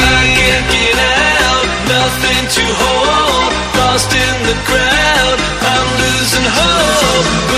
I can't get out, nothing to hold. Lost in the crowd, I'm losing hope.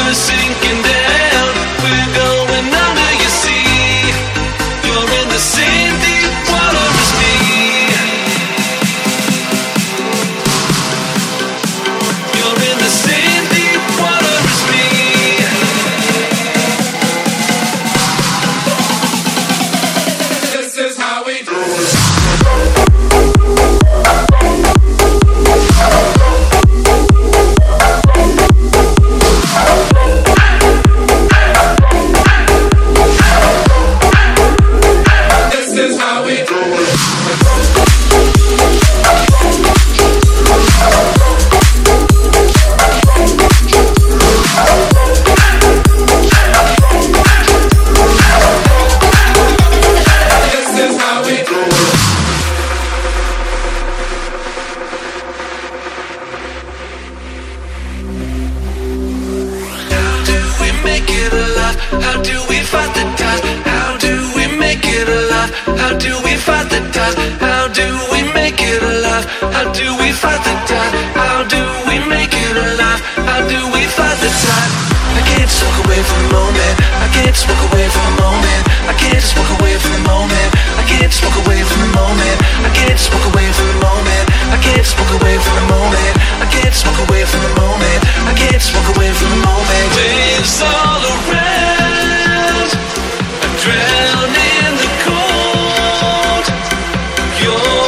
Make it alive? How do we fight the tide? How do we make it alive? How do we fight the tide? How do we make it alive? How do we fight the tide? How do we make it alive? How do we fight the tide? I can't walk away from the moment. I can't just walk away from the moment. I can't just walk away from the moment. I can't just walk away from the moment.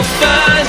fire.